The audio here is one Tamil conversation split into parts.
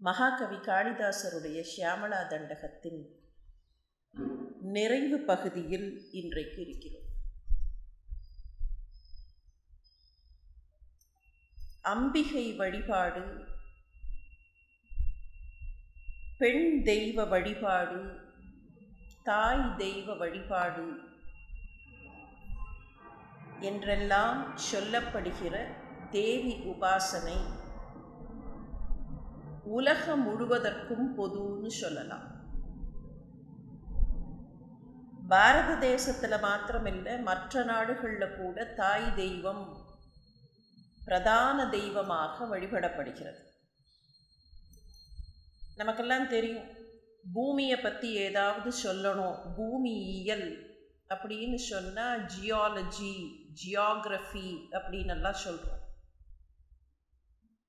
மகாகவி காளிதாசருடைய ஷியாமலா தண்டகத்தின் நிறைவு பகுதியில் இன்றைக்கு இருக்கிறோம். அம்பிகை வழிபாடு பெண் தெய்வ வழிபாடு தாய் தெய்வ வழிபாடு என்றெல்லாம் சொல்லப்படுகிற தேவி உபாசனை உலகம் முழுவதற்கும் பொதுன்னு சொல்லலாம். பாரத தேசத்தில் மாத்திரமில்லை மற்ற நாடுகளில் கூட தாய் தெய்வம் பிரதான தெய்வமாக வழிபடப்படுகிறது. நமக்கெல்லாம் தெரியும் பூமியை பற்றி ஏதாவது சொல்லணும் பூமியியல் அப்படின்னு சொன்னால் ஜியாலஜி ஜியாகிரஃபி அப்படின்னு எல்லாம் சொல்கிறோம்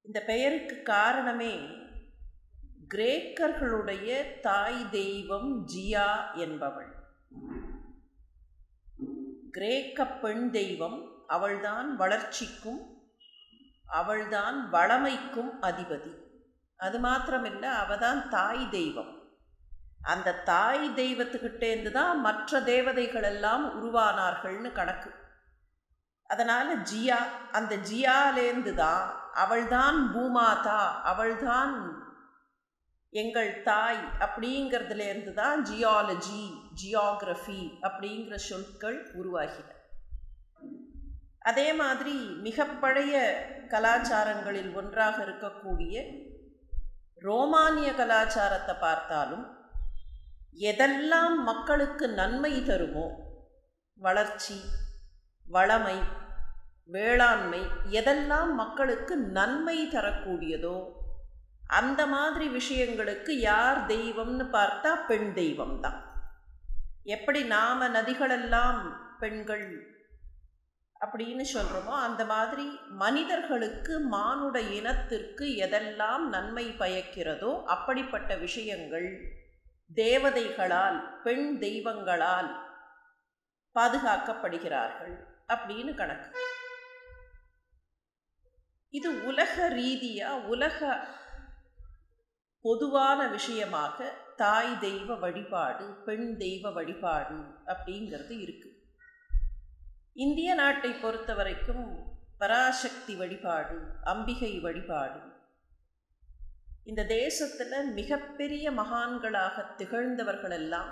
இந்த பெயருக்கு காரணமே கிரேக்கர்களுடைய தாய் தெய்வம் ஜியா என்பவள். கிரேக்க பெண் தெய்வம் அவள்தான் வளர்ச்சிக்கும் அவள்தான் வளமைக்கும் அதிபதி. அது மாத்திரமில்லை அவதான் தாய் தெய்வம். அந்த தாய் தெய்வத்துக்கிட்டேருந்து தான் மற்ற தேவதைகள் எல்லாம் உருவானார்கள்னு கணக்கு. அதனால் ஜியா அந்த ஜியாலேருந்து தான் அவள்தான் பூமாதா அவள்தான் எங்கள் தாய் அப்படிங்கிறதுலேருந்து தான் ஜியாலஜி ஜியாகிரஃபி அப்படிங்கிற சொற்கள் உருவாகின. அதே மாதிரி மிக பழைய கலாச்சாரங்களில் ஒன்றாக இருக்கக்கூடிய ரோமானிய கலாச்சாரத்தை பார்த்தாலும் எதெல்லாம் மக்களுக்கு நன்மை தருமோ வளர்ச்சி வளமை வேளாண்மை எதெல்லாம் மக்களுக்கு நன்மை தரக்கூடியதோ அந்த மாதிரி விஷயங்களுக்கு யார் தெய்வம்னு பார்த்தா பெண் தெய்வம் தான் எப்படி நாம நதிகளெல்லாம் பெண்கள் அப்படின்னு சொல்கிறோமோ அந்த மாதிரி மனிதர்களுக்கு மானுட இனத்திற்கு எதெல்லாம் நன்மை பயக்கிறதோ அப்படிப்பட்ட விஷயங்கள் தேவதைகளால் பெண் தெய்வங்களால் பாதுகாக்கப்படுகிறார்கள் அப்படின்னு கணக்கு. இது உலக ரீதியாக உலக பொதுவான விஷயமாக தாய் தெய்வ வழிபாடு பெண் தெய்வ வழிபாடு அப்படிங்கிறது இருக்கு. இந்திய நாட்டை பொறுத்த வரைக்கும் பராசக்தி வழிபாடு அம்பிகை வழிபாடு இந்த தேசத்தில் மிகப்பெரிய மகான்களாக திகழ்ந்தவர்கள் எல்லாம்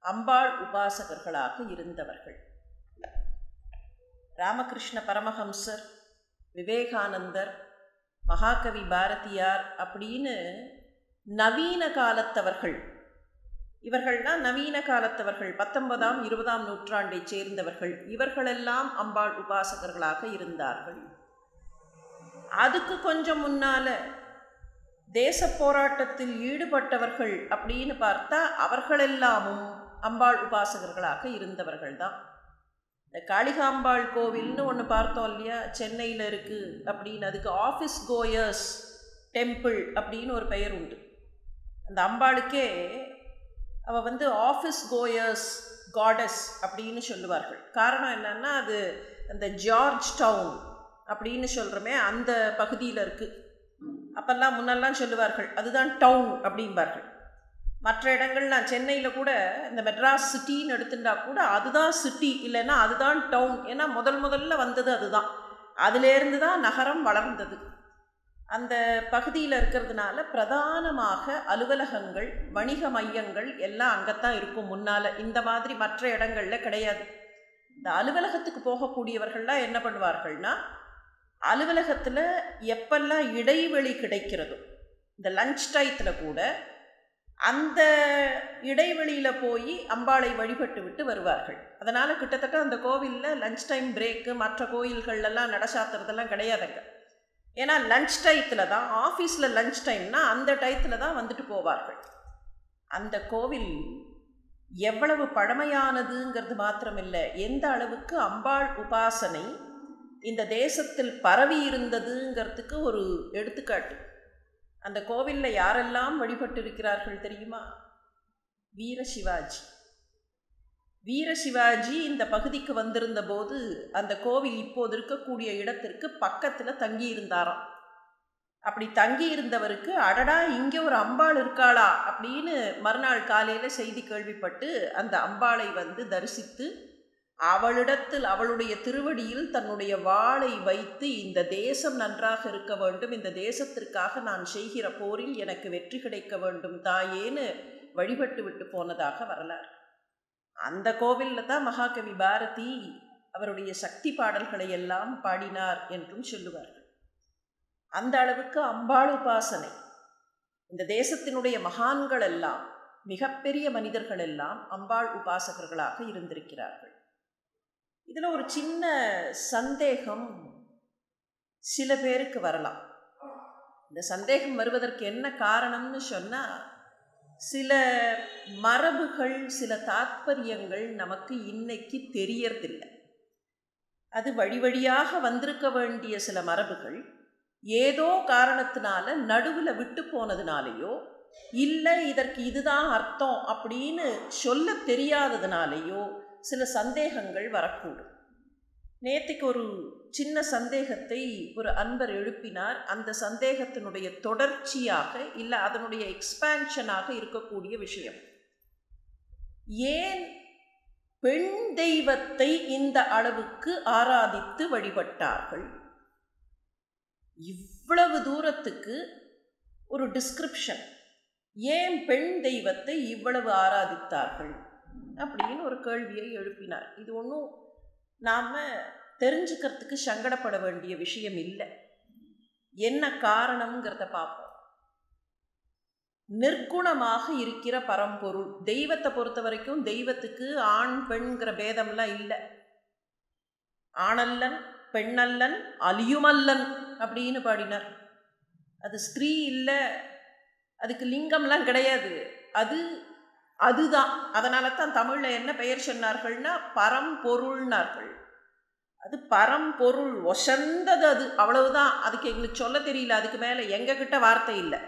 அம்பாள் உபாசகர்களாக இருந்தவர்கள். ராமகிருஷ்ண பரமஹம்சர் விவேகானந்தர் மகாகவி பாரதியார் அப்படின்னு நவீன காலத்தவர்கள். இவர்கள்லாம் நவீன காலத்தவர்கள். பத்தொன்பதாம் இருபதாம் நூற்றாண்டை சேர்ந்தவர்கள். இவர்களெல்லாம் அம்பாள் உபாசகர்களாக இருந்தார்கள். அதுக்கு கொஞ்சம் முன்னால தேச போராட்டத்தில் ஈடுபட்டவர்கள் அப்படின்னு பார்த்தா அவர்களெல்லாமும் அம்பாள் உபாசகர்களாக இருந்தவர்கள் தான் இந்த காளிகாம்பாள் கோவில்னு ஒன்று பார்த்தோம் இல்லையா? சென்னையில் இருக்குது அப்படின்னு. அதுக்கு ஆஃபீஸ் கோயர்ஸ் டெம்பிள் அப்படின்னு ஒரு பெயர் உண்டு. அந்த அம்பாளுக்கே அவள் வந்து ஆஃபீஸ் கோயர்ஸ் காடஸ் அப்படின்னு சொல்லுவார்கள். காரணம் என்னன்னா அது அந்த ஜார்ஜ் டவுன் அப்படின்னு சொல்கிறோமே அந்த பகுதியில் இருக்குது அப்போல்லாம் முன்னெல்லாம் சொல்லுவார்கள் அதுதான் டவுன் அப்படிம்பார்கள். மற்ற இடங்கள்லாம் சென்னையில் கூட இந்த மெட்ராஸ் சிட்டின்னு எடுத்துட்டா கூட அதுதான் சிட்டி இல்லைன்னா அதுதான் டவுன். ஏன்னா முதல் முதல்ல வந்தது அதுதான். அதுலேருந்து தான் நகரம் வளர்ந்தது. அந்த பகுதியில் இருக்கிறதுனால பிரதானமாக அலுவலகங்கள் வணிக மையங்கள் எல்லாம் அங்கத்தான் இருக்கும் முன்னால். இந்த மாதிரி மற்ற இடங்களில் கிடையாது. இந்த அலுவலகத்துக்கு போகக்கூடியவர்கள்லாம் என்ன பண்ணுவார்கள்னா அலுவலகத்தில் எப்பெல்லாம் இடைவெளி கிடைக்கிறதோ இந்த லஞ்ச் டயத்தில் கூட அந்த இடைவெளியில் போய் அம்பாளை வழிபட்டு விட்டு வருவார்கள். அதனால் கிட்டத்தட்ட அந்த கோவிலில் லஞ்ச் டைம் பிரேக்கு மற்ற கோயில்கள்லாம் நடசாத்துறதெல்லாம் கிடையாதுங்க. ஏன்னா லஞ்ச் டயத்தில் தான் ஆஃபீஸில் லஞ்ச் டைம்னா அந்த டயத்தில் தான் வந்துட்டு போவார்கள். அந்த கோவில் எவ்வளவு பழமையானதுங்கிறது மாத்திரமில்லை. எந்த அளவுக்கு அம்பாள் உபாசனை இந்த தேசத்தில் பரவி இருந்ததுங்கிறதுக்கு ஒரு எடுத்துக்காட்டு. அந்த கோவிலில் யாரெல்லாம் வழிபட்டு இருக்கிறார்கள் தெரியுமா? வீர சிவாஜி. வீர சிவாஜி இந்த பகுதிக்கு வந்திருந்த போது அந்த கோவில் இப்போது இருக்கக்கூடிய இடத்திற்கு பக்கத்தில் தங்கியிருந்தாராம். அப்படி தங்கி இருந்தவருக்கு அடடா இங்கே ஒரு அம்பாள் இருக்காளா? அப்படின்னு மறுநாள் காலையில் செய்தி கேள்விப்பட்டு அந்த அம்பாளை வந்து தரிசித்து அவளிடத்தில் அவளுடைய திருவடியில் தன்னுடைய வாளை வைத்து இந்த தேசம் நன்றாக இருக்க வேண்டும் இந்த தேசத்திற்காக நான் செய்கிற போரில் எனக்கு வெற்றி கிடைக்க வேண்டும் தாயேன்னு வழிபட்டு விட்டு போனதாக வரலாறு. அந்த கோவிலில் தான் மகாகவி பாரதி அவருடைய சக்தி பாடல்களை எல்லாம் பாடினார் என்றும் சொல்லுவார்கள். அந்த அளவுக்கு அம்பாள் உபாசனை இந்த தேசத்தினுடைய மகான்கள் எல்லாம் மிகப்பெரிய மனிதர்கள் எல்லாம் அம்பாள் உபாசகர்களாக இருந்திருக்கிறார்கள். இதில் ஒரு சின்ன சந்தேகம் சில பேருக்கு வரலாம். இந்த சந்தேகம் வருவதற்கு என்ன காரணம்னு சொன்னால் சில மரபுகள் சில தாத்பரியங்கள் நமக்கு இன்னைக்கு தெரியறதில்லை. அது வழி வழியாக வந்திருக்க வேண்டிய சில மரபுகள் ஏதோ காரணத்தினால நடுவில் விட்டு போனதுனாலேயோ இல்லை இதற்கு இதுதான் அர்த்தம் அப்படின்னு சொல்ல தெரியாததுனாலேயோ சில சந்தேகங்கள் வரக்கூடும். நேற்றுக்கு ஒரு சின்ன சந்தேகத்தை ஒரு அன்பர் எழுப்பினார். அந்த சந்தேகத்தினுடைய தொடர்ச்சியாக இல்லை அதனுடைய எக்ஸ்பேன்ஷனாக இருக்கக்கூடிய விஷயம். ஏன் பெண் தெய்வத்தை இந்த அளவுக்கு ஆராதித்து வழிபட்டார்கள்? இவ்வளவு தூரத்துக்கு ஒரு டிஸ்கிரிப்ஷன் ஏன் பெண் தெய்வத்தை இவ்வளவு ஆராதித்தார்கள்? அப்படின்னு ஒரு கேள்வியை எழுப்பினார். இது ஒன்றும் நாம் தெரிஞ்சுக்கிறதுக்கு சங்கடப்பட வேண்டிய விஷயம் இல்லை. என்ன காரணம்ங்கிறத பார்ப்போம். நிர்குணமாக இருக்கிற பரம்பொருள் தெய்வத்தை பொறுத்த வரைக்கும் தெய்வத்துக்கு ஆண் பெண்கிற பேதம்லாம் இல்லை. ஆணல்லன் பெண்ணல்லன் அலியுமல்லன் அப்படின்னு பாடினார். அது ஸ்திரீ இல்லை அதுக்கு லிங்கம்லாம் கிடையாது. அது அதுதான். அதனால தான் தமிழில் என்ன பெயர் சொன்னார்கள்னா பரம்பொருள்னார்கள் அது பரம்பொருள் ஒசந்தது அது. அவ்வளவுதான். அதுக்கு எங்களுக்கு சொல்ல தெரியல. அதுக்கு மேலே எங்ககிட்ட வார்த்தை இல்லை.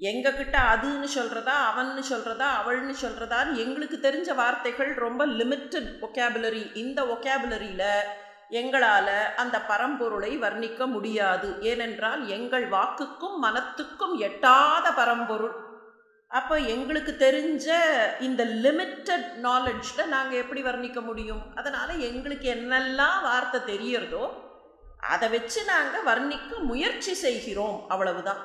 எங்ககிட்ட அதுன்னு சொல்கிறதா அவன்னு சொல்கிறதா அவள்னு சொல்கிறதான்னு எங்களுக்கு தெரிஞ்ச வார்த்தைகள் ரொம்ப லிமிட்டட் ஒகேபுலரி இந்த ஒகேபுலரியில் எங்களால் அந்த பரம்பொருளை வர்ணிக்க முடியாது. ஏனென்றால் எங்கள் வாக்குக்கும் மனத்துக்கும் எட்டாத பரம்பொருள் அப்போ எங்களுக்கு தெரிஞ்ச இந்த லிமிட்டட் நாலெட்ஜில் நாங்கள் எப்படி வர்ணிக்க முடியும்? அதனால் எங்களுக்கு என்னெல்லாம் வார்த்தை தெரியறதோ அதை வச்சு நாங்கள் வர்ணிக்க முயற்சி செய்கிறோம். அவ்வளவுதான்.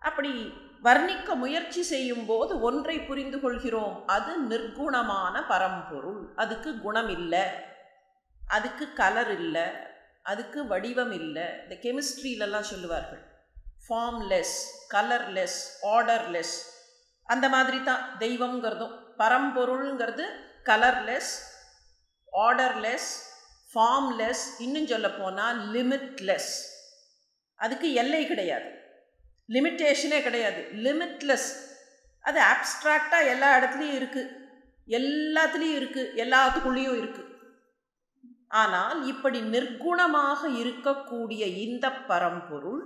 அப்படி வர்ணிக்க முயற்சி செய்யும் போது ஒன்றை புரிந்து கொள்கிறோம். அது நிர்குணமான பரம்பொருள். அதுக்கு குணம் இல்லை. அதுக்கு கலர் இல்லை. அதுக்கு வடிவம் இல்லை. இந்த கெமிஸ்ட்ரியிலலாம் சொல்லுவார்கள். ஃபார்ம்லெஸ் கலர்லெஸ் ஆர்டர்லெஸ் அந்த மாதிரி தான் தெய்வங்கிறதும் பரம்பொருளுங்கிறது கலர்லெஸ் ஆர்டர்லெஸ் ஃபார்ம்லெஸ் இன்னும் சொல்ல போனால் லிமிட்லெஸ் அதுக்கு எல்லை கிடையாது. லிமிட்டேஷனே கிடையாது. லிமிட்லெஸ் அது ஆப்ஸ்ட்ராக்டாக எல்லா இடத்துலையும் இருக்குது எல்லாத்துலேயும் இருக்குது எல்லாத்துக்குள்ளேயும் இருக்குது ஆனால் இப்படி நிர்குணமாக இருக்கக்கூடிய இந்த பரம்பொருள்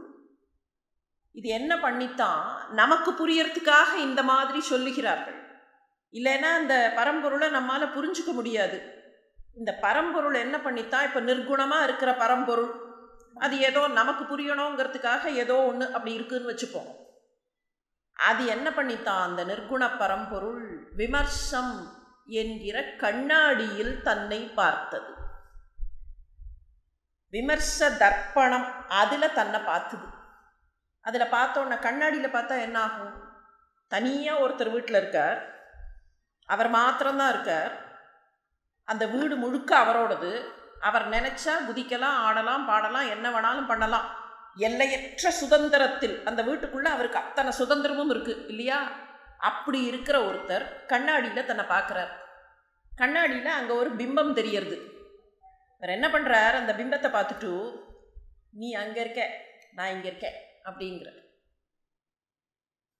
இது என்ன பண்ணித்தான் நமக்கு புரியறதுக்காக இந்த மாதிரி சொல்லுகிறார்கள். இல்லைன்னா அந்த பரம்பொருளை நம்மால் புரிஞ்சுக்க முடியாது. இந்த பரம்பொருள் என்ன பண்ணித்தான்? இப்போ நிர்குணமாக இருக்கிற பரம்பொருள். அது ஏதோ நமக்கு புரியணுங்கிறதுக்காக ஏதோ ஒன்று அப்படி இருக்குன்னு வச்சுப்போம். அது என்ன பண்ணித்தான்? அந்த நிர்குண பரம்பொருள் விமர்சம் என்கிற கண்ணாடியில் தன்னை பார்த்தது. விமர்ச தர்ப்பணம் அதில் தன்னை பார்த்துது. அதில் பார்த்தோன்னே கண்ணாடியில் பார்த்தா என்ன ஆகும் தனியாக ஒருத்தர் வீட்டில் இருக்கார். அவர் மாத்திரம்தான் இருக்கார். அந்த வீடு முழுக்க அவரோடது. அவர் நினச்சா குதிக்கலாம் ஆடலாம் பாடலாம் என்ன வேணாலும் பண்ணலாம். எல்லையற்ற சுதந்திரத்தில் அந்த வீட்டுக்குள்ளே அவருக்கு அத்தனை சுதந்திரமும் இருக்குது இல்லையா? அப்படி இருக்கிற ஒருத்தர் கண்ணாடியில் தன்னை பார்க்குறார். கண்ணாடியில் அங்கே ஒரு பிம்பம் தெரியறது. அவர் என்ன பண்ணுறார் அந்த பிம்பத்தை பார்த்துட்டு நீ அங்கே இருக்க நான் இங்கே இருக்கேன். அப்படிங்கிற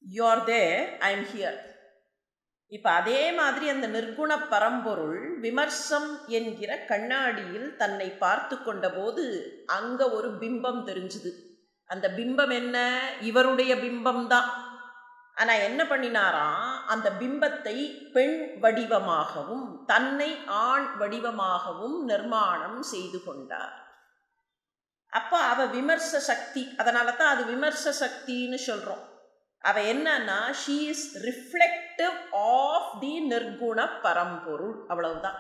you are there I am here இப்போ அதே மாதிரி அந்த நிர்குண பரம்பொருள் விமர்சம் என்கிற கண்ணாடியில் தன்னை பார்த்து கொண்டபோது அங்கே ஒரு பிம்பம் தெரிஞ்சுது. அந்த பிம்பம் என்ன? இவருடைய பிம்பம் தான். ஆனால் என்ன பண்ணினாராம் அந்த பிம்பத்தை பெண் வடிவமாகவும் தன்னை ஆண் வடிவமாகவும் நிர்மாணம் செய்து கொண்டார். அப்போ அவ விமர்ச சக்தி அதனால தான் அது விமர்ச சக்தின்னு சொல்கிறோம் அவ என்னன்னா she is reflective of the நிர்குண பரம்பொருள் அவ்வளவுதான்.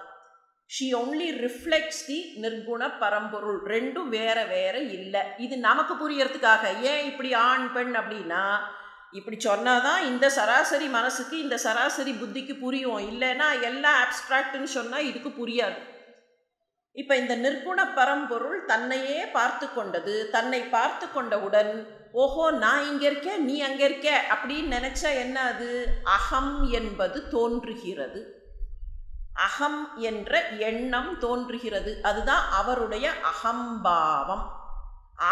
ஷீ ஒன்லி ரிஃப்ளெக்ட்ஸ் தி நிர்குண பரம்பொருள் ரெண்டும் வேற வேற இல்லை. இது நமக்கு புரியறதுக்காக ஏன் இப்படி ஆண் பெண் அப்படின்னா இப்படி சொன்னாதான் இந்த சராசரி மனசுக்கு இந்த சராசரி புத்திக்கு புரியும். இல்லைன்னா எல்லாம் அப்ட்ராக்ட்னு சொன்னால் இதுக்கு புரியாது. இப்போ இந்த நிர்குண பரம்பொருள் தன்னையே பார்த்து கொண்டது தன்னை பார்த்து கொண்டவுடன் ஓஹோ நான் இங்கே இருக்கேன் நீ அங்கே இருக்க அப்படின்னு நினச்சா என்ன அது? அகம் என்பது தோன்றுகிறது. அகம் என்ற எண்ணம் தோன்றுகிறது. அதுதான் அவருடைய அகம்பாவம்.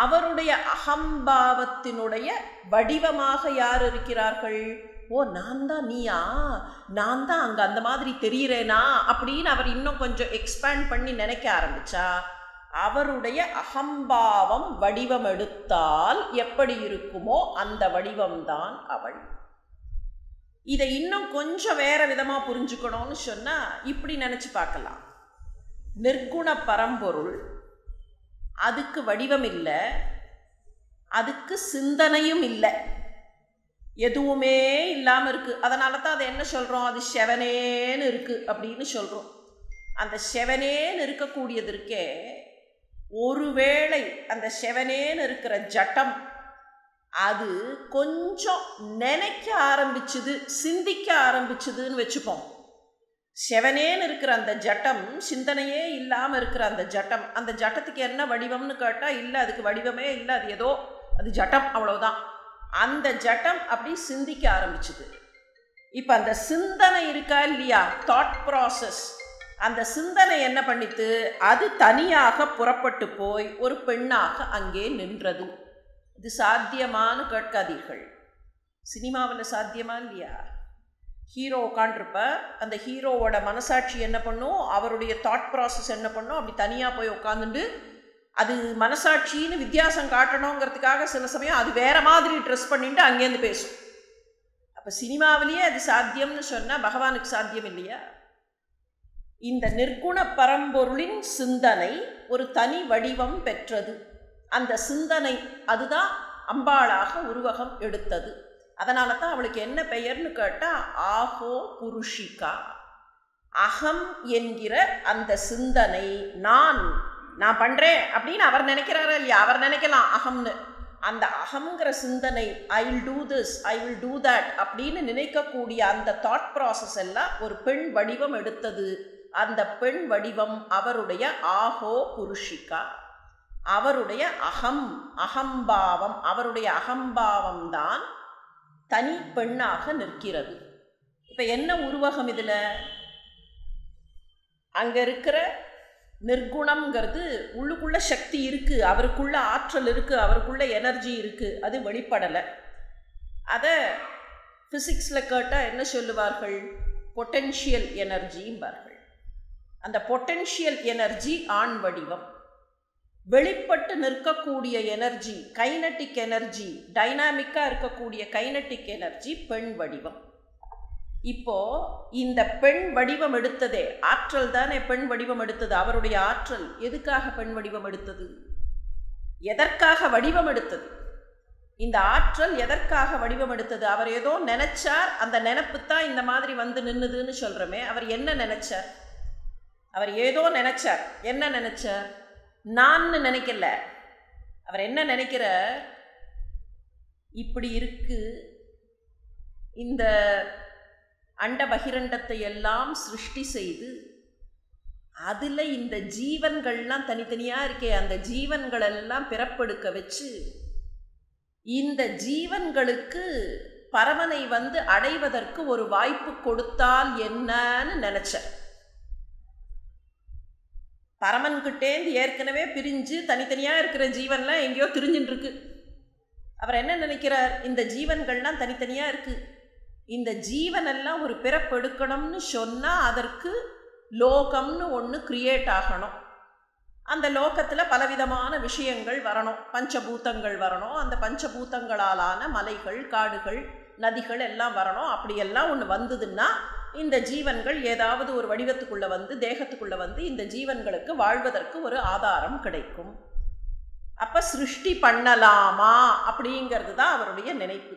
அவருடைய அகம்பாவத்தினுடைய வடிவமாக யார் இருக்கிறார்கள்? ஓ நான் தான் நீயா? நான் தான் அங்கே அந்த மாதிரி தெரிகிறேனா அப்படின்னு அவர் இன்னும் கொஞ்சம் எக்ஸ்பேண்ட் பண்ணி நினைக்க ஆரம்பிச்சா அவருடைய அகம்பாவம் வடிவம் எடுத்தால் எப்படி இருக்குமோ அந்த வடிவம்தான் அவள். இதை இன்னும் கொஞ்சம் வேற விதமாக புரிஞ்சுக்கணும்னு சொன்னால் இப்படி நினச்சி பார்க்கலாம். நிர்குண பரம்பொருள் அதுக்கு வடிவம் இல்லை அதுக்கு சிந்தனையும் இல்லை. எதுவுமே இல்லாமல் இருக்குது அதனால தான் அதை என்ன சொல்கிறோம் அது செவனேன்னு இருக்குது அப்படின்னு சொல்கிறோம் அந்த செவனேன்னு இருக்கக்கூடியது இருக்கே ஒருவேளை அந்த செவனேன்னு இருக்கிற ஜட்டம் அது கொஞ்சம் நினைக்க ஆரம்பிச்சுது சிந்திக்க ஆரம்பிச்சுதுன்னு வச்சுப்போம். செவனேன்னு இருக்கிற அந்த ஜட்டம் சிந்தனையே இல்லாமல் இருக்கிற அந்த ஜட்டம் அந்த ஜட்டத்துக்கு என்ன வடிவம்னு கேட்டால் இல்லை அதுக்கு வடிவமே இல்லை அது ஏதோ அது ஜட்டம் அவ்வளோதான் அந்த ஜட்டம் அப்படி சிந்திக்க ஆரம்பிச்சுது. இப்போ அந்த சிந்தனை இருக்கா இல்லையா? தாட் ப்ராசஸ் அந்த சிந்தனை என்ன பண்ணித்து அது தனியாக புறப்பட்டு போய் ஒரு பெண்ணாக அங்கே நின்றது. இது சாத்தியமானு கேட்காதீர்கள். சினிமாவில் சாத்தியமா இல்லையா? ஹீரோ உட்காண்டிருப்ப அந்த ஹீரோவோட மனசாட்சி என்ன பண்ணும்? அவருடைய தாட் ப்ராசஸ் என்ன பண்ணும்? அப்படி தனியாக போய் உட்காந்துட்டு அது மனசாட்சின்னு வித்தியாசம் காட்டணுங்கிறதுக்காக சில சமயம் அது வேறு மாதிரி ட்ரெஸ் பண்ணிட்டு அங்கேருந்து பேசும். அப்போ சினிமாவிலேயே அது சாத்தியம்னு சொன்னால் பகவானுக்கு சாத்தியம் இல்லையா? இந்த நிர்குண பரம்பொருளின் சிந்தனை ஒரு தனி வடிவம் பெற்றது. அந்த சிந்தனை அதுதான் அம்பாளாக உருவகம் எடுத்தது. அதனால தான் அவளுக்கு என்ன பெயர்னு கேட்டால் ஆஹோ புருஷிகா. அகம் என்கிற அந்த சிந்தனை நான் நான் பண்ணுறேன் அப்படின்னு அவர் நினைக்கிறாரா இல்லையா? அவர் நினைக்கலாம் அகம்னு. அந்த அகங்கிற சிந்தனை I will do this I will do that அப்படின்னு நினைக்கக்கூடிய அந்த தாட் ப்ராசஸ் எல்லாம் ஒரு பெண் வடிவம் எடுத்தது. அந்த பெண் வடிவம் அவருடைய ஆஹோ புருஷிகா. அவருடைய அகம் அகம்பாவம் அவருடைய அகம்பாவம் தான் தனி பெண்ணாக நிற்கிறது. இப்போ என்ன உருவகம் இதில்? அங்கே இருக்கிற நிர்குணம்ங்கிறது உள்ளுக்குள்ள சக்தி இருக்குது அவருக்குள்ள ஆற்றல் இருக்குது அவருக்குள்ள எனர்ஜி இருக்குது அது வெளிப்படலை. அதை ஃபிசிக்ஸில் கேட்டால் என்ன சொல்லுவார்கள்? பொட்டென்ஷியல் எனர்ஜிம்பார்கள் அந்த பொட்டென்ஷியல் எனர்ஜி ஆண் வடிவம். வெளிப்பட்டு நிற்கக்கூடிய எனர்ஜி கைனட்டிக் எனர்ஜி டைனாமிக்காக இருக்கக்கூடிய கைனட்டிக் எனர்ஜி பெண் வடிவம். இப்போ இந்த பெண் வடிவம் எடுத்ததே ஆற்றல் தானே பெண் வடிவம் எடுத்தது? அவருடைய ஆற்றல் எதுக்காக பெண் வடிவம் எடுத்தது? எதற்காக வடிவம் எடுத்தது? இந்த ஆற்றல் எதற்காக வடிவம் எடுத்தது? அவர் ஏதோ நினைச்சார் அந்த நினப்பு தான் இந்த மாதிரி வந்து நின்னுதுன்னு சொல்கிறோமே அவர் என்ன நினைச்சார்? அவர் ஏதோ நினைச்சார். என்ன நினைச்சார்? நான்னு நினைக்கல. அவர் என்ன நினைக்கிற இப்படி இருக்கு. இந்த அண்ட பகிரண்டத்தை எல்லாம் சிருஷ்டி செய்து அதில் இந்த ஜீவன்கள்லாம் தனித்தனியாக இருக்கே அந்த ஜீவன்களெல்லாம் பிறப்பெடுக்க வச்சு இந்த ஜீவன்களுக்கு பரவனை வந்து அடைவதற்கு ஒரு வாய்ப்பு கொடுத்தால் என்னன்னு நினச்சேன் பரமன்கிட்டேந்து ஏற்கனவே பிரிஞ்சு தனித்தனியாக இருக்கிற ஜீவன்லாம் எங்கேயோ திரிஞ்சுட்டுருக்கு அவர் என்ன நினைக்கிறார்? இந்த ஜீவன்கள்லாம் தனித்தனியாக இருக்குது இந்த ஜீவனெல்லாம் ஒரு பிறப்பெடுக்கணும்னு சொன்னால் அதற்கு லோகம்னு ஒன்று கிரியேட் ஆகணும். அந்த லோகத்தில் பலவிதமான விஷயங்கள் வரணும். பஞ்சபூதங்கள் வரணும். அந்த பஞ்சபூதங்களாலான மலைகள் காடுகள் நதிகள் எல்லாம் வரணும். அப்படியெல்லாம் ஒன்று வந்ததுன்னா இந்த ஜீவன்கள் ஏதாவது ஒரு வடிவத்துக்குள்ளே வந்து தேகத்துக்குள்ளே வந்து இந்த ஜீவன்களுக்கு வாழ்வதற்கு ஒரு ஆதாரம் கிடைக்கும். அப்போ சிருஷ்டி பண்ணலாமா அப்படிங்கிறது தான் அவருடைய நினைப்பு.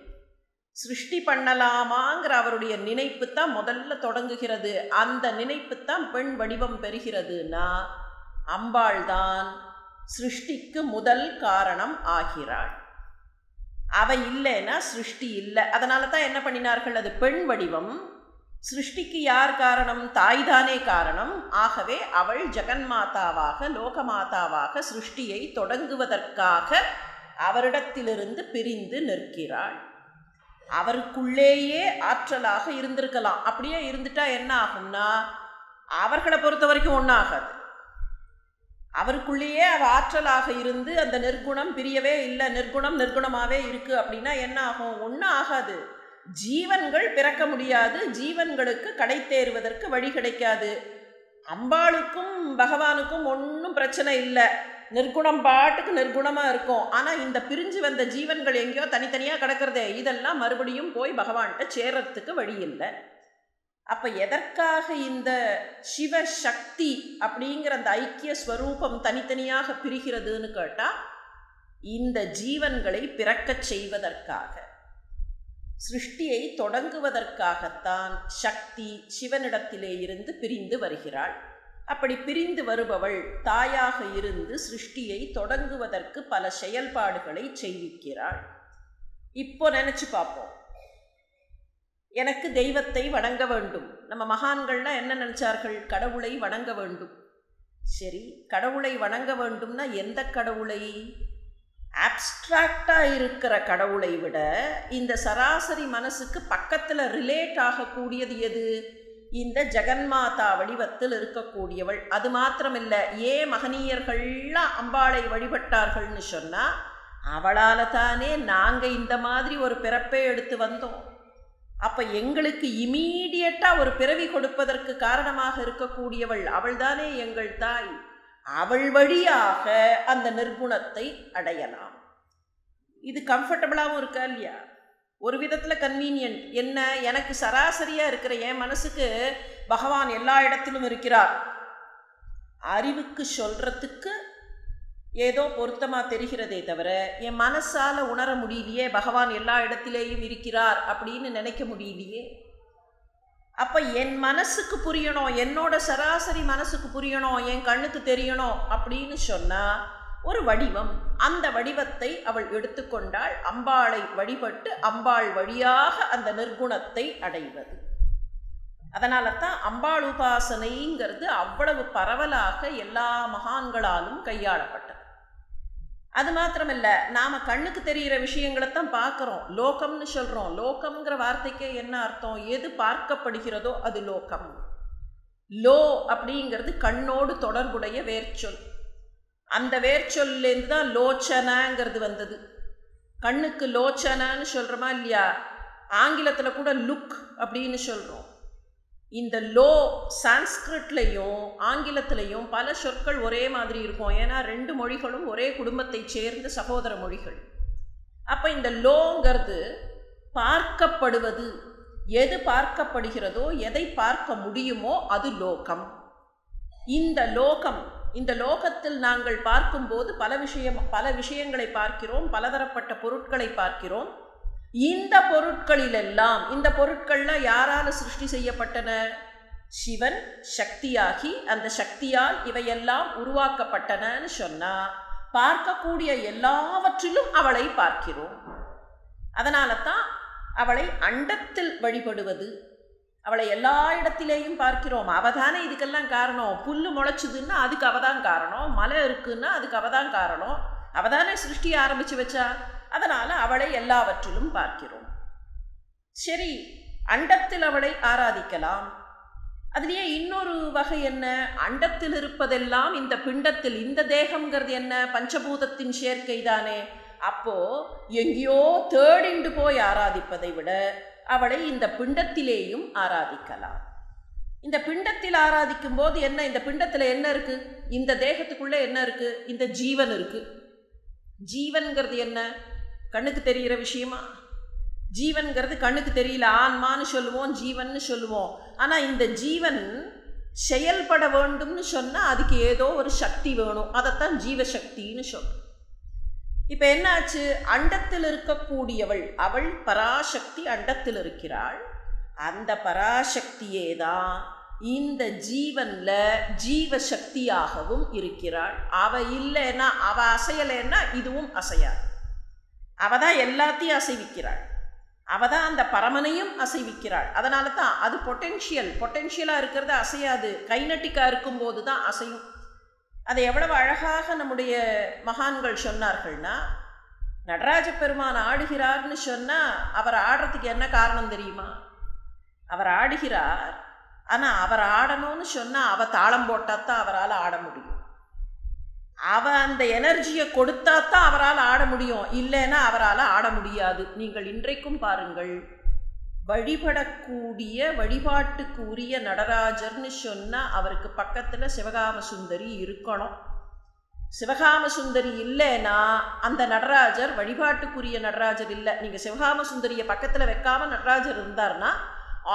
சிருஷ்டி பண்ணலாமாங்கிற அவருடைய நினைப்பு தான் முதல்ல தொடங்குகிறது. அந்த நினைப்பு தான் பெண் வடிவம் பெறுகிறதுனா அம்பாள் தான் சிருஷ்டிக்கு முதல் காரணம் ஆகிறாள். அவ இல்லைன்னா சிருஷ்டி இல்லை. அதனால தான் என்ன பண்ணினார்கள்? அது பெண் வடிவம். சிருஷ்டிக்கு யார் காரணம்? தாய்தானே காரணம். ஆகவே அவள் ஜெகன்மாதாவாக லோகமாதாவாக சிருஷ்டியை தொடங்குவதற்காக அவரிடத்திலிருந்து பிரிந்து நிற்கிறாள். அவருக்குள்ளேயே ஆற்றலாக இருந்திருக்கலாம். அப்படியே இருந்துட்டா என்ன ஆகும்னா அவர்களை பொறுத்த வரைக்கும் ஒன்றும் ஆகாது அவருக்குள்ளேயே அவ ஆற்றலாக இருந்து அந்த நிர்குணம் பிரியவே இல்லை நிர்குணம் நிர்குணமாகவே இருக்குது அப்படின்னா என்ன ஆகும்? ஒன்றும் ஆகாது. ஜீவன்கள் பிறக்க முடியாது. ஜீவன்களுக்கு கடை தேறுவதற்கு வழி கிடைக்காது. அம்பாளுக்கும் பகவானுக்கும் ஒன்றும் பிரச்சனை இல்லை. நிர்குணம் பாட்டுக்கு நிர்குணமாக இருக்கும். ஆனால் இந்த பிரிஞ்சு வந்த ஜீவன்கள் எங்கேயோ தனித்தனியாக கிடக்கிறதே இதெல்லாம் மறுபடியும் போய் பகவான்கிட்ட சேர்றதுக்கு வழி இல்லை. அப்போ எதற்காக இந்த சிவசக்தி அப்படிங்கிற அந்த ஐக்கிய ஸ்வரூபம் தனித்தனியாக பிரிகிறதுன்னு கேட்டால் இந்த ஜீவன்களை பிறக்கச் செய்வதற்காக. சிருஷ்டியை தொடங்குவதற்காகத்தான் சக்தி சிவனிடத்திலே இருந்து பிரிந்து வருகிறாள். அப்படி பிரிந்து வருபவள் தாயாக இருந்து சிருஷ்டியை தொடங்குவதற்கு பல செயல்பாடுகளை செய்விக்கிறாள். இப்போ நினச்சி பார்ப்போம். எனக்கு தெய்வத்தை வணங்க வேண்டும். நம்ம மகான்கள்லாம் என்ன நினச்சார்கள்? கடவுளை வணங்க வேண்டும். சரி கடவுளை வணங்க வேண்டும்னா எந்த கடவுளை? ஆப்ஸ்ட்ராக்டாக இருக்கிற கடவுளை விட இந்த சராசரி மனசுக்கு பக்கத்தில் ரிலேட் ஆகக்கூடியது எது? இந்த ஜெகன்மாதா வடிவத்தில் இருக்கக்கூடியவள். அது மாத்திரமில்லை ஏ மகனீயர்கள்லாம் அம்பாளை வழிபட்டார்கள்னு சொன்னால் அவளால் தானே நாங்கள் இந்த மாதிரி ஒரு பிறப்பே எடுத்து வந்தோம். அப்போ எங்களுக்கு இமீடியட்டாக ஒரு பிறவி கொடுப்பதற்கு காரணமாக இருக்கக்கூடியவள் அவள்தானே எங்கள் தாய். அவள் வழியாக அந்த நிர்குணத்தை அடையலாம். இது கம்ஃபர்டபுளாகவும் இருக்கா இல்லையா? ஒரு விதத்தில் கன்வீனியன்ட் என்ன? எனக்கு சராசரியாக இருக்கிற என் மனசுக்கு பகவான் எல்லா இடத்திலும் இருக்கிறார். அறிவுக்கு சொல்கிறதுக்கு ஏதோ பொருத்தமாக தெரிகிறதே தவிர என் மனசால் உணர முடியலையே பகவான் எல்லா இடத்திலேயும் இருக்கிறார் அப்படின்னு நினைக்க முடியலையே? அப்போ என் மனசுக்கு புரியணும் என்னோட சராசரி மனசுக்கு புரியணும் என் கண்ணுக்கு தெரியணும் அப்படின்னு சொன்னால் ஒரு வடிவம். அந்த வடிவத்தை அவள் எடுத்துக்கொண்டாள் அம்பாளை வழிபட்டு அம்பாள் வழியாக அந்த நிர்குணத்தை அடைவது. அதனால தான் அம்பாள் உபாசனைங்கிறது அவ்வளவு பரவலாக எல்லா மகான்களாலும் கையாளப்பட்டது. அது மாத்திரமல்ல நாம் கண்ணுக்கு தெரிகிற விஷயங்களைத்தான் பார்க்குறோம். லோகம்னு சொல்கிறோம் லோகம்ங்கிற வார்த்தைக்கே என்ன அர்த்தம்? எது பார்க்கப்படுகிறதோ அது லோகம். லோ அப்படிங்கிறது கண்ணோடு தொடர்புடைய வேர்ச்சொல். அந்த வேர்ச்சொல்லேருந்து தான் லோச்சனாங்கிறது வந்தது. கண்ணுக்கு லோச்சனான்னு சொல்கிறோமா இல்லையா? ஆங்கிலத்தில் கூட லுக் அப்படின்னு சொல்கிறோம் இந்த லோ சான்ஸ்கிரிட்லையும் ஆங்கிலத்திலையும் பல சொற்கள் ஒரே மாதிரி இருக்கும். ஏன்னா ரெண்டு மொழிகளும் ஒரே குடும்பத்தை சேர்ந்த சகோதர மொழிகள். அப்போ இந்த லோங்கிறது பார்க்கப்படுவது எது பார்க்கப்படுகிறதோ எதை பார்க்க முடியுமோ அது லோகம். இந்த லோகம் இந்த லோகத்தில் நாங்கள் பார்க்கும்போது பல விஷயம் பல விஷயங்களை பார்க்கிறோம் பலதரப்பட்ட பொருட்களை பார்க்கிறோம். இந்த பொருட்களிலெல்லாம் இந்த பொருட்கள்லாம் யாரால் சிருஷ்டி செய்யப்பட்டன? சிவன் சக்தியாகி அந்த சக்தியால் இவையெல்லாம் உருவாக்கப்பட்டனன்னு சொன்னால் பார்க்கக்கூடிய எல்லாவற்றிலும் அவளை பார்க்கிறோம். அதனால தான் அவளை அண்டத்தில் வழிபடுவது அவளை எல்லா இடத்திலேயும் பார்க்கிறோம். அவ தானே இதுக்கெல்லாம் காரணம்? புல் முளைச்சுதுன்னா அதுக்கு அவ தான் காரணம். மலை இருக்குன்னா அதுக்கு அவ தான் காரணம். அவ தானே சிருஷ்டியை ஆரம்பித்து வச்சா? அதனால் அவளை எல்லாவற்றிலும் பார்க்கிறோம். சரி அண்டத்தில் அவளை ஆராதிக்கலாம். அதுலேயே இன்னொரு வகை என்ன? அண்டத்தில் இருப்பதெல்லாம் இந்த பிண்டத்தில் இந்த தேகம்ங்கிறது என்ன? பஞ்சபூதத்தின் சேர்க்கை தானே. அப்போ எங்கேயோ தேடிண்டு போய் ஆராதிப்பதை விட அவளை இந்த பிண்டத்திலேயும் ஆராதிக்கலாம். இந்த பிண்டத்தில் ஆராதிக்கும் போது என்ன? இந்த பிண்டத்தில் என்ன இருக்குது இந்த தேகத்துக்குள்ளே என்ன இருக்குது இந்த ஜீவன் இருக்குது ஜீவன்கிறது என்ன? கண்ணுக்கு தெரிகிற விஷயமா? ஜீவன்கிறது கண்ணுக்கு தெரியல. ஆன்மான்னு சொல்லுவோம் ஜீவன்னு சொல்லுவோம். ஆனால் இந்த ஜீவன் செயல்பட வேண்டும்னு சொன்னால் அதுக்கு ஏதோ ஒரு சக்தி வேணும். அதைத்தான் ஜீவசக்தின்னு சொல்கிறோம் இப்போ என்னாச்சு? அண்டத்தில் இருக்கக்கூடியவள் அவள் பராசக்தி அண்டத்தில் இருக்கிறாள் அந்த பராசக்தியே தான் இந்த ஜீவனில் ஜீவசக்தியாகவும் இருக்கிறாள். அவ இல்லைன்னா அவ அசையலைன்னா இதுவும் அசையாது. அவ தான் எல்லாத்தையும் அசைவிக்கிறாள். அவ தான் அந்த பரமனையும் அசைவிக்கிறாள். அதனால தான் அது பொட்டென்ஷியல் பொட்டென்ஷியலாக இருக்கிறது அசையாது. கைநட்டிக்காக இருக்கும்போது தான் அசையும். அதை எவ்வளவு அழகாக நம்முடைய மகான்கள் சொன்னார்கள்னா நடராஜ பெருமான் ஆடுகிறார்னு சொன்னால் அவர் ஆடுறதுக்கு என்ன காரணம் தெரியுமா? அவர் ஆடுகிறார் ஆனால் அவர் ஆடணும்னு சொன்னால் அவ தாளம் போட்டால் தான் அவரால் ஆட முடியும். அவ அந்த எனர்ஜியை கொடுத்தா தான் அவரால் ஆட முடியும். இல்லைன்னா அவரால் ஆட முடியாது. நீங்கள் இன்றைக்கும் பாருங்கள். வழிபடக்கூடிய வழிபாட்டுக்கு உரிய நடராஜர்னு சொன்னால் அவருக்கு பக்கத்தில் சிவகாம சுந்தரி இருக்கணும். சிவகாம சுந்தரி இல்லைன்னா அந்த நடராஜர் வழிபாட்டுக்குரிய நடராஜர் இல்லை. நீங்கள் சிவகாம சுந்தரியை பக்கத்தில் வைக்காமல் நடராஜர் இருந்தார்னா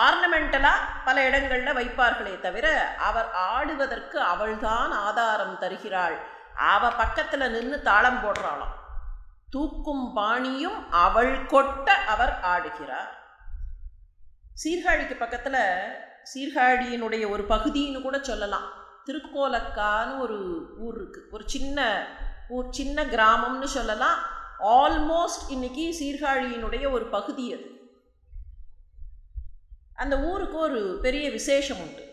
ஆர்னமெண்டலாக பல இடங்களில் வைப்பார்களே தவிர அவர் ஆடுவதற்கு அவள்தான் ஆதாரம் தருகிறாள். அவ பக்கத்தில் நின்று தாளம் போடுறாளாம். தூக்கும் பாணியும் அவள் கொட்ட அவர் ஆடுகிறார். சீர்காழிக்கு பக்கத்தில் சீர்காழியினுடைய ஒரு பகுதின்னு கூட சொல்லலாம். திருக்கோலக்கான்னு ஒரு ஊர் இருக்குது ஒரு சின்ன ஊர் சின்ன கிராமம்னு சொல்லலாம். ஆல்மோஸ்ட் இன்னைக்கு சீர்காழியினுடைய ஒரு பகுதி அது. அந்த ஊருக்கு ஒரு பெரிய விசேஷம் உண்டு.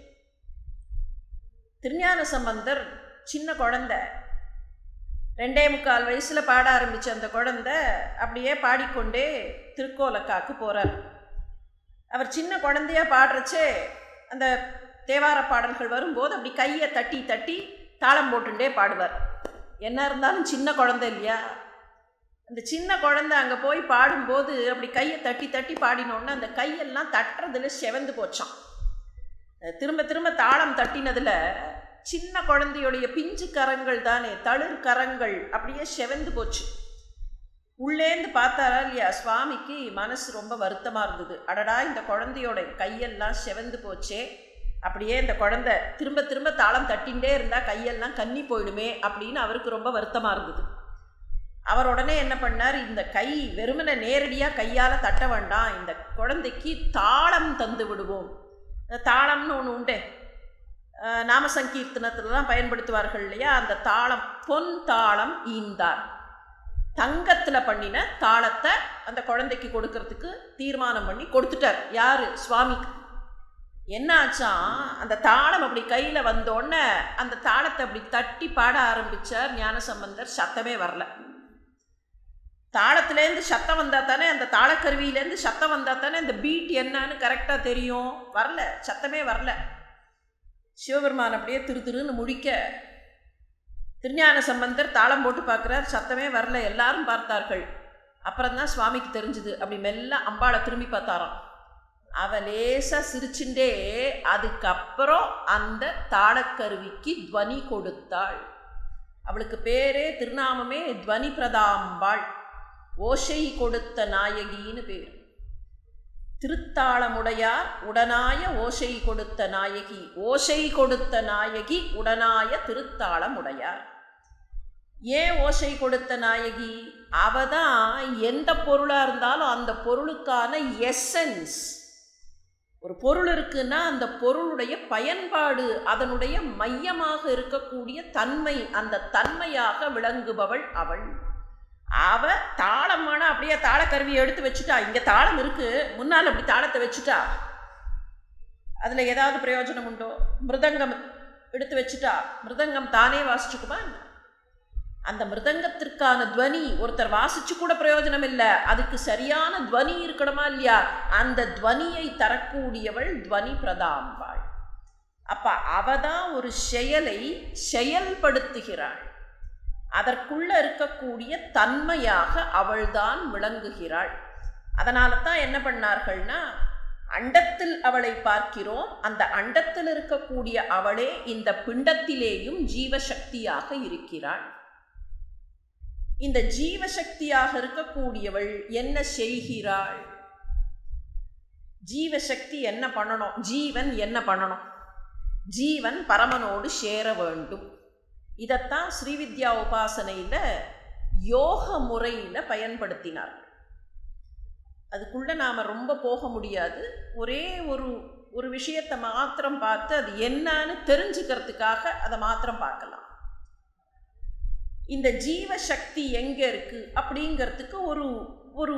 திருஞான சம்பந்தர் சின்ன குழந்த. ரெண்டே முக்கால் வயசில் பாட ஆரம்பித்த அந்த குழந்த அப்படியே பாடிக்கொண்டே திருக்கோலக்காக்கு போகிறார் அவர் சின்ன குழந்தையா பாடுறச்சே அந்த தேவார பாடல்கள் வரும்போது அப்படி கையை தட்டி தட்டி தாளம் போட்டுட்டே பாடுவார். என்ன இருந்தாலும் சின்ன குழந்தை இல்லையா? அந்த சின்ன குழந்தை அங்கே போய் பாடும்போது அப்படி கையை தட்டி தட்டி பாடினோன்னா அந்த கையெல்லாம் தட்டுறதுல செவந்து போச்சான் திரும்ப திரும்ப தாளம் தட்டினதில் சின்ன குழந்தையுடைய பிஞ்சு கரங்கள் தானே தளிர் கரங்கள் அப்படியே செவந்து போச்சு. உள்ளேந்து பார்த்தாரா இல்லையா? சுவாமிக்கு மனசு ரொம்ப வருத்தமாக இருந்தது. அடடா இந்த குழந்தையோட கையெல்லாம் செவந்து போச்சே. அப்படியே இந்த குழந்தை திரும்ப திரும்ப தாளம் தட்டின்ண்டே இருந்தால் கையெல்லாம் கன்னி போயிடுமே அப்படின்னு அவருக்கு ரொம்ப வருத்தமாக இருந்தது. அவர் உடனே என்ன பண்ணார்? இந்த கை வெறுமனை நேரடியாக கையால் தட்ட வேண்டாம். இந்த குழந்தைக்கு தாளம் தந்து விடுவோம். தாளம்னு ஒன்று உண்டே. நாமசங்கீர்த்தனத்தில் தான் பயன்படுத்துவார்கள் இல்லையா? அந்த தாளம் பொன் தாளம் ஈந்தார். தங்கத்தில் பண்ணின தாளத்தை அந்த குழந்தைக்கு கொடுக்கறதுக்கு தீர்மானம் பண்ணி கொடுத்துட்டார். யார்? சுவாமிக்கு என்ன அந்த தாளம் அப்படி கையில் வந்தோடனே அந்த தாளத்தை அப்படி தட்டி பாட ஆரம்பித்தார் ஞானசம்பந்தர். சத்தமே வரல. தாளத்துலேருந்து சத்தம் வந்தால் தானே அந்த தாளக்கருவியிலேருந்து சத்தம் வந்தால் தானே அந்த பீட் என்னன்னு கரெக்டாக தெரியும். வரல. சத்தமே வரல. சிவபெருமான் அப்படியே திரு திருன்னு முடிக்க திருஞான சம்பந்தர் தாளம் போட்டு பார்க்குறார். சத்தமே வரல. எல்லாரும் பார்த்தார்கள். அப்புறம்தான் சுவாமிக்கு தெரிஞ்சுது. அப்படி மெல்ல அம்பாளை திரும்பி பார்த்தாராம். அவள் லேசாக சிரிச்சுட்டே அதுக்கப்புறம் அந்த தாளக்கருவிக்கு துவனி கொடுத்தாள். அவளுக்கு பேரே திருநாமமே துவனி பிரதாம்பாள் ஓசை கொடுத்த நாயகின்னு பேர். திருத்தாளமுடையார் உடனாய ஓசை கொடுத்த நாயகி ஓசை கொடுத்த நாயகி உடனாய திருத்தாளமுடையார். ஏன் ஓசை கொடுத்த நாயகி? அவ தான் எந்த பொருளாக இருந்தாலும் அந்த பொருளுக்கான எசன்ஸ் ஒரு பொருள் இருக்குன்னா அந்த பொருளுடைய பயன்பாடு அதனுடைய மையமாக இருக்கக்கூடிய தன்மை அந்த தன்மையாக விளங்குபவள் அவள். அவ தாளமான அப்படியே தாளக்கருவியை எடுத்து வச்சுட்டா. இங்கே தாளம் இருக்கு. முன்னால் அப்படி தாளத்தை வச்சுட்டா. அதில் ஏதாவது பிரயோஜனம் உண்டோ? மிருதங்கம் எடுத்து வச்சுட்டா. மிருதங்கம் தானே வாசிச்சுக்குமா அந்த மிருதங்கத்திற்கான துவனி ஒருத்தர் வாசிச்சு கூட பிரயோஜனம் இல்லை. அதுக்கு சரியான துவனி இருக்கணுமா இல்லையா? அந்த துவனியை தரக்கூடியவள் துவனி பிரதாம்பாள் அப்போ அவ தான் ஒரு செயலை செயல்படுத்துகிறாள். அதற்குள்ள இருக்கக்கூடிய தன்மையாக அவள்தான் விளங்குகிறாள். அதனால தான் என்ன பண்ணார்கள்னா அண்டத்தில் அவளை பார்க்கிறோம். அந்த அண்டத்தில் இருக்கக்கூடிய அவளே இந்த பிண்டத்திலேயும் ஜீவசக்தியாக இருக்கிறாள். இந்த ஜீவசக்தியாக இருக்கக்கூடியவள் என்ன செய்கிறாள்? ஜீவசக்தி என்ன பண்ணணும்? ஜீவன் என்ன பண்ணணும்? ஜீவன் பரமனோடு சேர வேண்டும். இதைத்தான் ஸ்ரீவித்யா உபாசனையில் யோக முறையில் பயன்படுத்தினார்கள் அதுக்குள்ளே நாம் ரொம்ப போக முடியாது. ஒரே ஒரு ஒரு விஷயத்தை மாத்திரம் பார்த்து அது என்னன்னு தெரிஞ்சுக்கிறதுக்காக அதை மாத்திரம் பார்க்கலாம். இந்த ஜீவ சக்தி எங்கே இருக்குது அப்படிங்கிறதுக்கு ஒரு ஒரு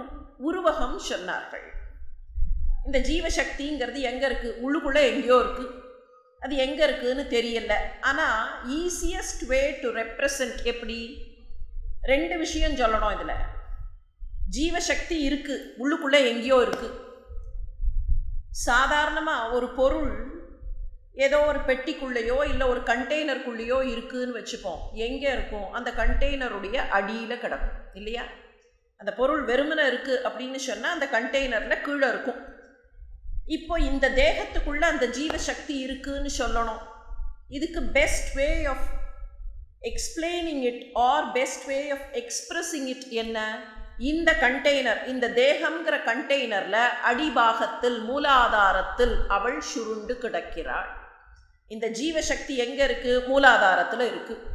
உருவகம் சொன்னார்கள். இந்த ஜீவசக்திங்கிறது எங்கே இருக்குது உள்ளுக்குள்ளே எங்கேயோ இருக்குது அது எங்கே இருக்குதுன்னு தெரியல. ஆனால் ஈஸியஸ்ட் வே டு ரெப்ரசன்ட் எப்படி? ரெண்டு விஷயம் சொல்லணும் இதில். ஜீவசக்தி இருக்குது உள்ளுக்குள்ளே எங்கேயோ இருக்குது சாதாரணமாக ஒரு பொருள் ஏதோ ஒரு பெட்டிக்குள்ளேயோ இல்லை ஒரு கண்டெய்னருக்குள்ளேயோ இருக்குதுன்னு வச்சுப்போம். எங்கே இருக்கும் அந்த கண்டெய்னருடைய அடியில் கிடக்கும் இல்லையா? அந்த பொருள் வெறுமனை இருக்குது அப்படின்னு சொன்னால் அந்த கண்டெய்னரில் கீழே இருக்கும். இப்போ இந்த தேகத்துக்குள்ளே அந்த ஜீவசக்தி இருக்குன்னு சொல்லணும். இதுக்கு best way of explaining it or best way of expressing it என்ன? இந்த கண்டெய்னர் இந்த தேகம்ங்கிற கண்டெய்னரில் அடிபாகத்தில் மூலாதாரத்தில் அவள் சுருண்டு கிடக்கிறாள். இந்த ஜீவசக்தி எங்கே இருக்குது மூலாதாரத்தில் இருக்குது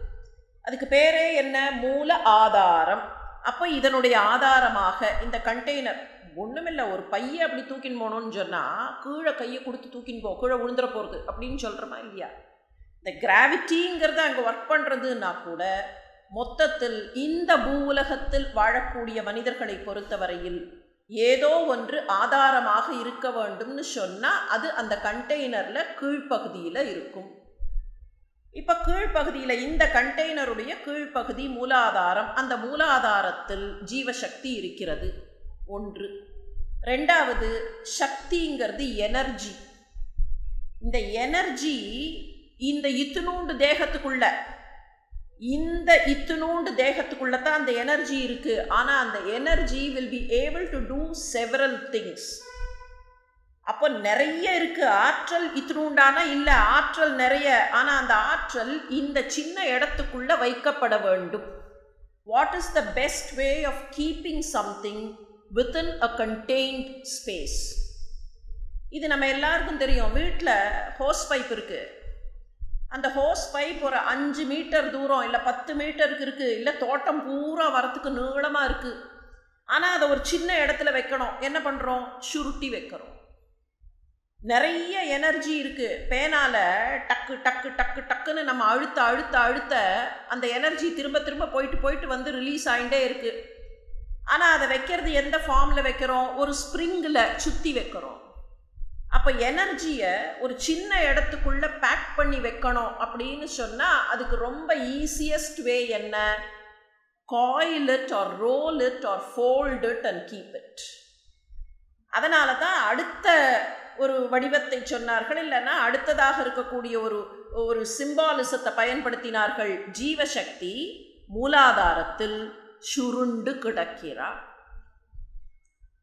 அதுக்கு பேரே என்ன? மூல ஆதாரம். அப்போ இதனுடைய ஆதாரமாக இந்த கண்டெய்னர் ஒன்றுமில்ல ஒரு பையை அப்படி தூக்கின்னு போனோன்னு சொன்னால் கீழே கையை கொடுத்து தூக்கின்னு போ கீழே விழுந்துட போகிறது அப்படின்னு சொல்கிறோமா இல்லையா? இந்த கிராவிட்டிங்கிறத அங்கே ஒர்க் பண்ணுறதுன்னா கூட மொத்தத்தில் இந்த பூ உலகத்தில் வாழக்கூடிய மனிதர்களை பொறுத்தவரையில் ஏதோ ஒன்று ஆதாரமாக இருக்க வேண்டும்னு சொன்னால் அது அந்த கண்டெய்னரில் கீழ்ப்பகுதியில் இருக்கும். இப்போ கீழ்ப்பகுதியில் இந்த கண்டெய்னருடைய கீழ்ப்பகுதி மூலாதாரம் அந்த மூலாதாரத்தில் ஜீவசக்தி இருக்கிறது. ஒன்று. ரெண்டாவது சக்திங்கிறது எனர்ஜி இந்த எனர்ஜி இந்த இத்துணூண்டு தேகத்துக்குள்ள. இந்த இத்துணூண்டு தேகத்துக்குள்ள தான் அந்த எனர்ஜி இருக்குது ஆனால் அந்த energy will be able to do several things அப்போ நிறைய இருக்குது ஆற்றல் இத்துணூண்டானா இல்லை? ஆற்றல் நிறைய. ஆனால் அந்த ஆற்றல் இந்த சின்ன இடத்துக்குள்ளே வைக்கப்பட வேண்டும். What is the best way of keeping something within a contained space இது நம்ம எல்லாருக்கும் தெரியும். வீட்டில் ஹோஸ் பைப் இருக்குது அந்த ஹோஸ் பைப் ஒரு அஞ்சு மீட்டர் தூரம் இல்லை பத்து மீட்டருக்கு இருக்குது இல்லை தோட்டம் பூரா வரத்துக்கு நீளமாக இருக்குது ஆனால் அதை ஒரு சின்ன இடத்துல வைக்கணும். என்ன பண்ணுறோம் சுருட்டி வைக்கிறோம். நிறைய எனர்ஜி இருக்குது பேனால் டக்கு டக்கு டக்கு டக்குன்னு நம்ம அழுத்த அழுத்த அழுத்த அந்த எனர்ஜி திரும்ப திரும்ப போயிட்டு போயிட்டு வந்து ரிலீஸ் ஆகிட்டே இருக்குது ஆனால் அதை வைக்கிறது எந்த ஃபார்மில் வைக்கிறோம்? ஒரு ஸ்ப்ரிங்கில் சுற்றி வைக்கிறோம். அப்போ எனர்ஜியை ஒரு சின்ன இடத்துக்குள்ளே பேக் பண்ணி வைக்கணும் அப்படின்னு சொன்னால் அதுக்கு ரொம்ப ஈஸியஸ்ட் வே என்ன? Coil it or roll it or fold it and keep it அதனால தான் அடுத்த ஒரு வடிவத்தை சொன்னார்கள். இல்லைன்னா அடுத்ததாக இருக்கக்கூடிய ஒரு ஒரு சிம்பாலிசத்தை பயன்படுத்தினார்கள் ஜீவசக்தி மூலாதாரத்தில் சுருண்டு கிடக்கிறாள்.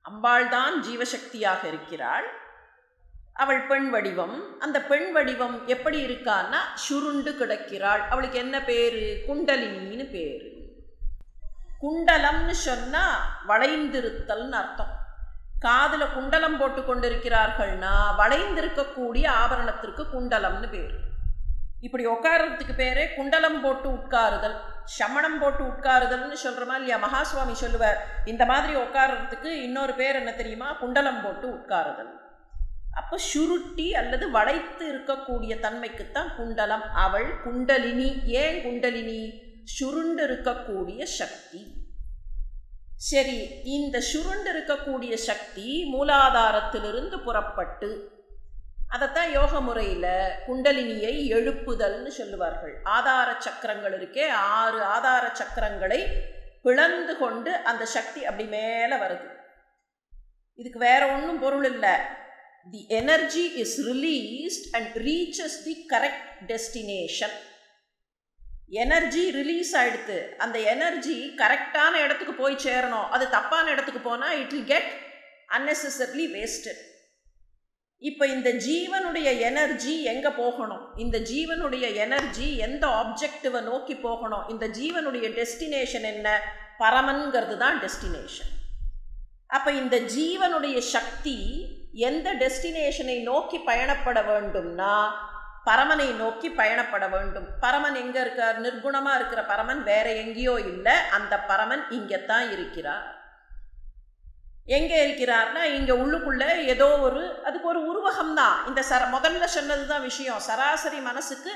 அம்பாள் தான் ஜீவசக்தியாக இருக்கிறாள். அவள் பெண் வடிவம். அந்த பெண் வடிவம் எப்படி இருக்கான்னா சுருண்டு கிடக்கிறாள். அவளுக்கு என்ன பேரு? குண்டலினின்னு பேரு. குண்டலம்னு சொன்னா வளைந்திருத்தல்னு அர்த்தம். காதில் குண்டலம் போட்டு கொண்டிருக்கிறார்கள்னா வளைந்திருக்கக்கூடிய ஆபரணத்திற்கு குண்டலம்னு பேர். இப்படி உட்கார்றதுக்கு பேரே குண்டலம் போட்டு உட்காருதல். சமணம் போட்டு உட்காருதல்னு சொல்கிறோமா இல்லையா? மகாசுவாமி சொல்லுவார் இந்த மாதிரி உட்கார்றதுக்கு இன்னொரு பேர் என்ன தெரியுமா? குண்டலம் போட்டு உட்காருதல். அப்போ சுருட்டி அல்லது வளைத்து இருக்கக்கூடிய தன்மைக்குத்தான் குண்டலம். அவள் குண்டலினி. ஏன் குண்டலினி? சுருண்டு இருக்கக்கூடிய சக்தி. சரி இந்த சுருண்டு இருக்கக்கூடிய சக்தி மூலாதாரத்திலிருந்து புறப்பட்டு அதைத்தான் யோக முறையில் குண்டலினியை எழுப்புதல்னு சொல்லுவார்கள். ஆதார சக்கரங்கள் இருக்கே ஆறு ஆதார சக்கரங்களை பிளந்து கொண்டு அந்த சக்தி அப்படி மேலே வருது. இதுக்கு வேற ஒன்றும் பொருள் இல்லை. The energy is released and reaches the correct destination energy release ஆகிடுது அந்த எனர்ஜி கரெக்டான இடத்துக்கு போய் சேரணும். அது தப்பான இடத்துக்கு போனால் it will get unnecessarily wasted இப்போ இந்த ஜீவனுடைய எனர்ஜி எங்கே போகணும்? இந்த ஜீவனுடைய எனர்ஜி எந்த ஆப்ஜெக்டிவை நோக்கி போகணும்? இந்த ஜீவனுடைய டெஸ்டினேஷன் என்ன? பரமன்கிறது தான் டெஸ்டினேஷன் அப்போ இந்த ஜீவனுடைய சக்தி எந்த டெஸ்டினேஷனை நோக்கி பயணப்பட வேண்டும்னா பரமனை நோக்கி பயணப்பட வேண்டும். பரமன் எங்கே இருக்கார்? நிர்குணமாக இருக்கிற பரமன் வேற எங்கேயோ இல்லை. அந்த பரமன் இங்கே தான் இருக்கிறார். எங்கே இருக்கிறார்னா இங்கே உள்ளுக்குள்ள ஏதோ ஒரு அதுக்கு ஒரு உருவகம் தான் இந்த சர முதல்ல சொன்னது தான் விஷயம். சராசரி மனசுக்கு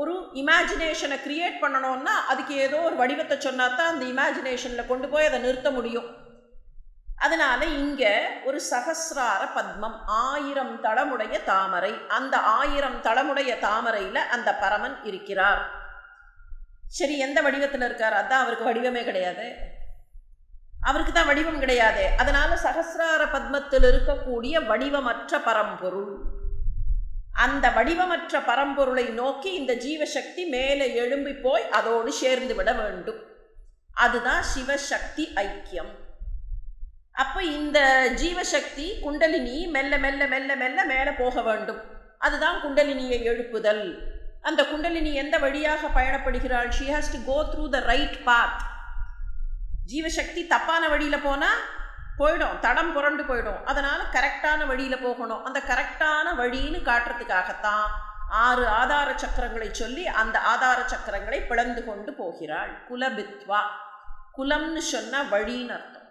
ஒரு இமேஜினேஷனை க்ரியேட் பண்ணணும்னா அதுக்கு ஏதோ ஒரு வடிவத்தை சொன்னா தான் அந்த இமேஜினேஷனில் கொண்டு போய் அதை நிறுத்த முடியும். அதனால் இங்கே ஒரு சகசிரார பத்மம் ஆயிரம் தளமுடைய தாமரை. அந்த ஆயிரம் தளமுடைய தாமரையில் அந்த பரமன் இருக்கிறார். சரி எந்த வடிவத்தில் இருக்கார்? அதான் அவருக்கு வடிவமே கிடையாது. அவருக்கு தான் வடிவம் கிடையாது. அதனால சகசிரார பத்மத்தில் இருக்கக்கூடிய வடிவமற்ற பரம்பொருள். அந்த வடிவமற்ற பரம்பொருளை நோக்கி இந்த ஜீவசக்தி மேலே எழும்பி போய் அதோடு சேர்ந்து விட வேண்டும். அதுதான் சிவசக்தி ஐக்கியம். அப்போ இந்த ஜீவசக்தி குண்டலினி மெல்ல மெல்ல மெல்ல மெல்ல மேலே போக வேண்டும். அதுதான் குண்டலினியை எழுப்புதல். அந்த குண்டலினி எந்த வழியாக பயணப்படுகிறாள்? She has to go through the right path ஜீவசக்தி தப்பான வழியில் போனால் போயிடும். தடம் புரண்டு போயிடும். அதனால் கரெக்டான வழியில் போகணும். அந்த கரெக்டான வழின்னு காட்டுறதுக்காகத்தான் ஆறு ஆதார சக்கரங்களை சொல்லி அந்த ஆதார சக்கரங்களை பிளந்து கொண்டு போகிறாள். குலபித்வா. குலம்னு சொன்னால் வழின்னு அர்த்தம்.